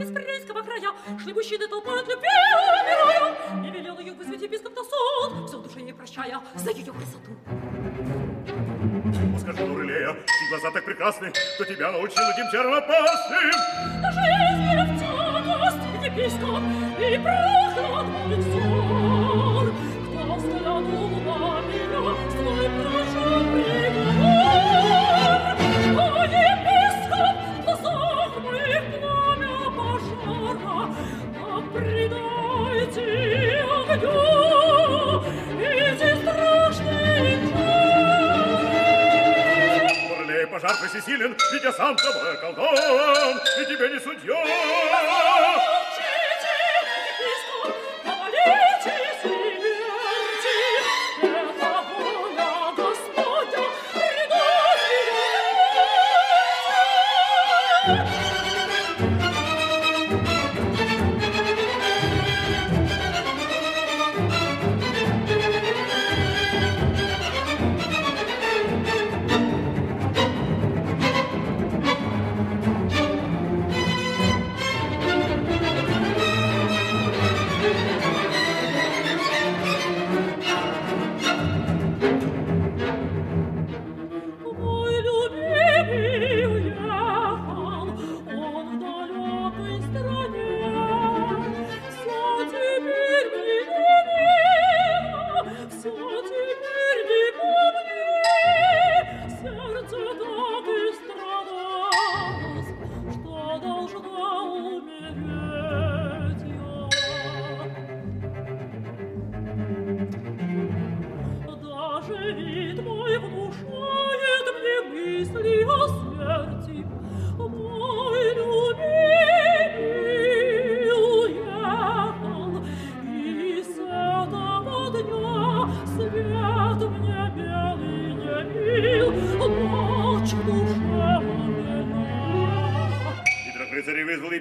из Прирейского края Шли мужчины толпой от любви умирая И велел ее вызвать епископ на суд Все в душе ей прощая за ее красоту Ну, скажи, Нурелея, ты глаза так прекрасны, Кто тебя научил этим терам опасным? Жизнь в тягость, епископ, И прохладный взор пожар всесилен, ведь я сам тобой околдован, И тебе не судья.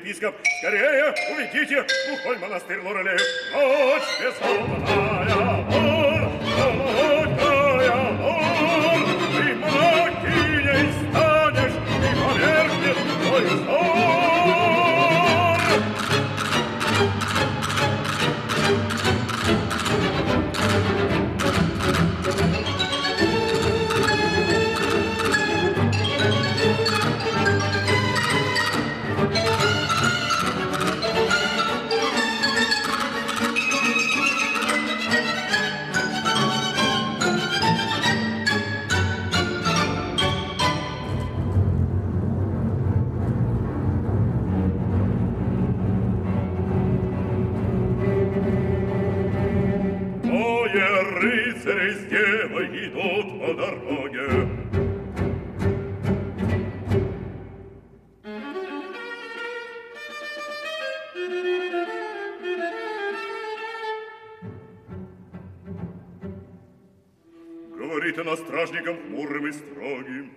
Епископ. Скорее, уведите глухой монастырь Нурелею. Ночь безмолвная, с девой идут по дороге. Говорит она стражником хмурым и строгим.